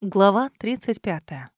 Глава 35.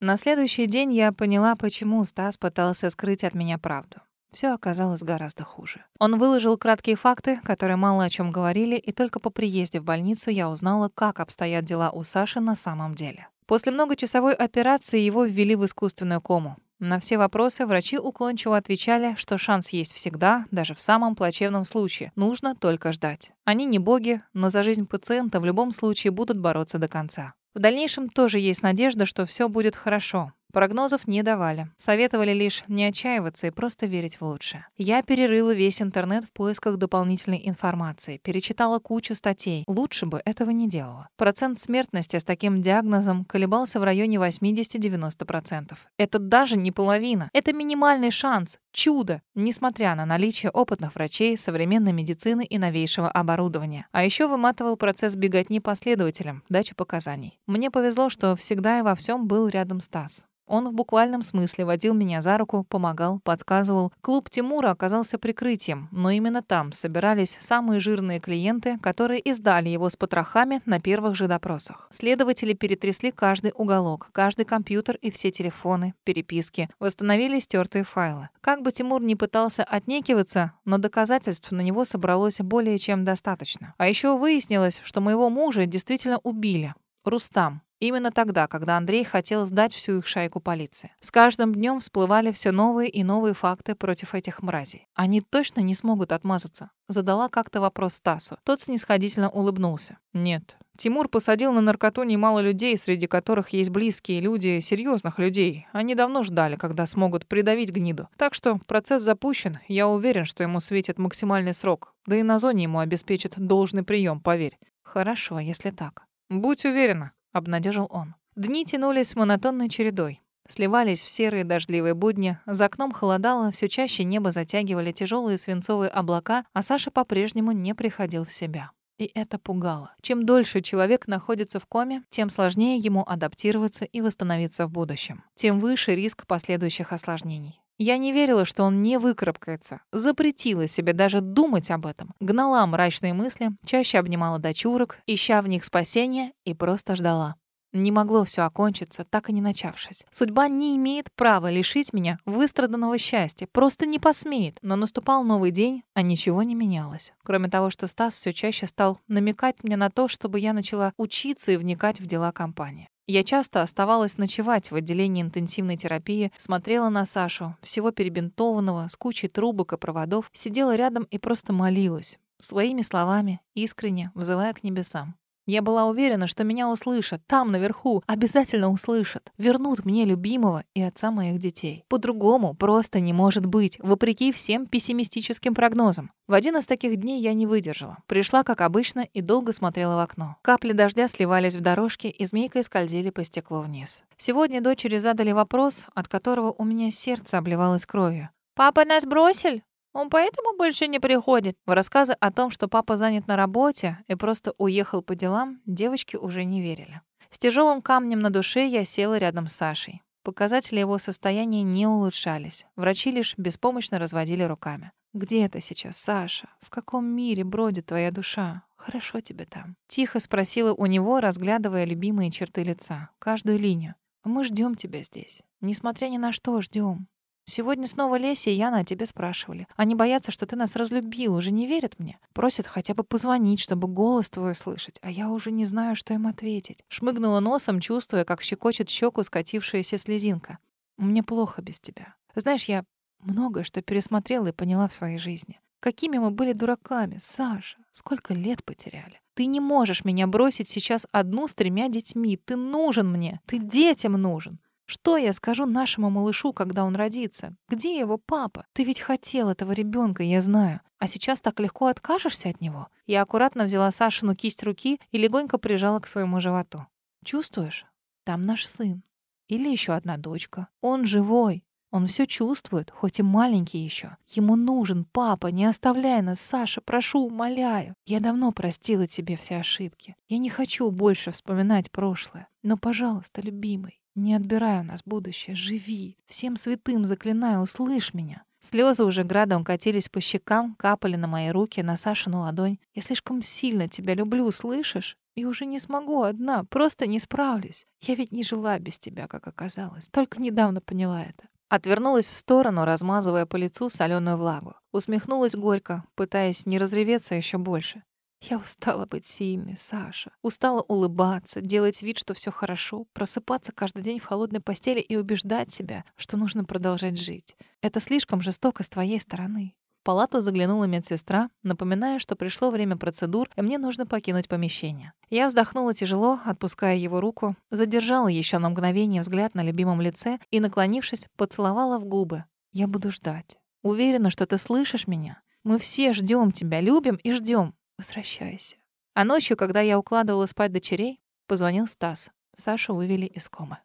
На следующий день я поняла, почему Стас пытался скрыть от меня правду. Все оказалось гораздо хуже. Он выложил краткие факты, которые мало о чем говорили, и только по приезде в больницу я узнала, как обстоят дела у Саши на самом деле. После многочасовой операции его ввели в искусственную кому. На все вопросы врачи уклончиво отвечали, что шанс есть всегда, даже в самом плачевном случае. Нужно только ждать. Они не боги, но за жизнь пациента в любом случае будут бороться до конца. В дальнейшем тоже есть надежда, что все будет хорошо. Прогнозов не давали. Советовали лишь не отчаиваться и просто верить в лучшее. Я перерыла весь интернет в поисках дополнительной информации, перечитала кучу статей. Лучше бы этого не делала. Процент смертности с таким диагнозом колебался в районе 80-90%. Это даже не половина. Это минимальный шанс. Чудо, несмотря на наличие опытных врачей, современной медицины и новейшего оборудования. А еще выматывал процесс беготни последователям, дачи показаний. Мне повезло, что всегда и во всем был рядом Стас. Он в буквальном смысле водил меня за руку, помогал, подсказывал. Клуб Тимура оказался прикрытием, но именно там собирались самые жирные клиенты, которые издали его с потрохами на первых же допросах. Следователи перетрясли каждый уголок, каждый компьютер и все телефоны, переписки, восстановили стертые файлы. Как бы Тимур ни пытался отнекиваться, но доказательств на него собралось более чем достаточно. А еще выяснилось, что моего мужа действительно убили. Рустам, Именно тогда, когда Андрей хотел сдать всю их шайку полиции. С каждым днем всплывали все новые и новые факты против этих мразей. Они точно не смогут отмазаться. Задала как-то вопрос Стасу. Тот снисходительно улыбнулся. Нет. Тимур посадил на наркоту немало людей, среди которых есть близкие люди, серьезных людей. Они давно ждали, когда смогут придавить гниду. Так что процесс запущен. Я уверен, что ему светит максимальный срок. Да и на зоне ему обеспечат должный прием, поверь. Хорошо, если так. Будь уверена, — обнадежил он. Дни тянулись монотонной чередой. Сливались в серые дождливые будни, за окном холодало, все чаще небо затягивали тяжелые свинцовые облака, а Саша по-прежнему не приходил в себя. И это пугало. Чем дольше человек находится в коме, тем сложнее ему адаптироваться и восстановиться в будущем. Тем выше риск последующих осложнений. Я не верила, что он не выкарабкается. Запретила себе даже думать об этом. Гнала мрачные мысли, чаще обнимала дочурок, ища в них спасения и просто ждала. Не могло все окончиться, так и не начавшись. Судьба не имеет права лишить меня выстраданного счастья, просто не посмеет. Но наступал новый день, а ничего не менялось. Кроме того, что Стас все чаще стал намекать мне на то, чтобы я начала учиться и вникать в дела компании. Я часто оставалась ночевать в отделении интенсивной терапии, смотрела на Сашу, всего перебинтованного, с кучей трубок и проводов, сидела рядом и просто молилась. Своими словами, искренне, взывая к небесам. Я была уверена, что меня услышат, там, наверху, обязательно услышат. Вернут мне любимого и отца моих детей. По-другому просто не может быть, вопреки всем пессимистическим прогнозам. В один из таких дней я не выдержала. Пришла, как обычно, и долго смотрела в окно. Капли дождя сливались в дорожке и змейкой скользили по стеклу вниз. Сегодня дочери задали вопрос, от которого у меня сердце обливалось кровью. «Папа нас бросил?» Он поэтому больше не приходит. В рассказы о том, что папа занят на работе и просто уехал по делам, девочки уже не верили. С тяжелым камнем на душе я села рядом с Сашей. Показатели его состояния не улучшались. Врачи лишь беспомощно разводили руками. «Где ты сейчас, Саша? В каком мире бродит твоя душа? Хорошо тебе там?» Тихо спросила у него, разглядывая любимые черты лица, каждую линию. «Мы ждем тебя здесь. Несмотря ни на что, ждем. Сегодня снова Леся и Яна о тебе спрашивали. Они боятся, что ты нас разлюбил, уже не верят мне. Просят хотя бы позвонить, чтобы голос твой слышать, а я уже не знаю, что им ответить. Шмыгнула носом, чувствуя, как щекочет щеку скатившаяся слезинка. Мне плохо без тебя. Знаешь, я многое что пересмотрела и поняла в своей жизни. Какими мы были дураками, Саша. Сколько лет потеряли. Ты не можешь меня бросить сейчас одну с тремя детьми. Ты нужен мне. Ты детям нужен. Что я скажу нашему малышу, когда он родится? Где его папа? Ты ведь хотел этого ребенка, я знаю. А сейчас так легко откажешься от него? Я аккуратно взяла Сашину кисть руки и легонько прижала к своему животу. Чувствуешь? Там наш сын. Или еще одна дочка. Он живой. Он все чувствует, хоть и маленький еще. Ему нужен папа, не оставляй нас, Саша, прошу, умоляю. Я давно простила тебе все ошибки. Я не хочу больше вспоминать прошлое. Но, пожалуйста, любимый, не отбирай у нас будущее, живи. Всем святым заклинаю, услышь меня. Слезы уже градом катились по щекам, капали на мои руки, на Сашину ладонь. Я слишком сильно тебя люблю, слышишь? И уже не смогу одна, просто не справлюсь. Я ведь не жила без тебя, как оказалось. Только недавно поняла это. Отвернулась в сторону, размазывая по лицу соленую влагу. Усмехнулась горько, пытаясь не разреветься еще больше. Я устала быть сильной, Саша. Устала улыбаться, делать вид, что все хорошо, просыпаться каждый день в холодной постели и убеждать себя, что нужно продолжать жить. Это слишком жестоко с твоей стороны. В палату заглянула медсестра, напоминая, что пришло время процедур, и мне нужно покинуть помещение. Я вздохнула тяжело, отпуская его руку, задержала еще на мгновение взгляд на любимом лице и, наклонившись, поцеловала в губы. «Я буду ждать. Уверена, что ты слышишь меня. Мы все ждем тебя, любим и ждем. Возвращайся». А ночью, когда я укладывала спать дочерей, позвонил Стас. Сашу вывели из комы.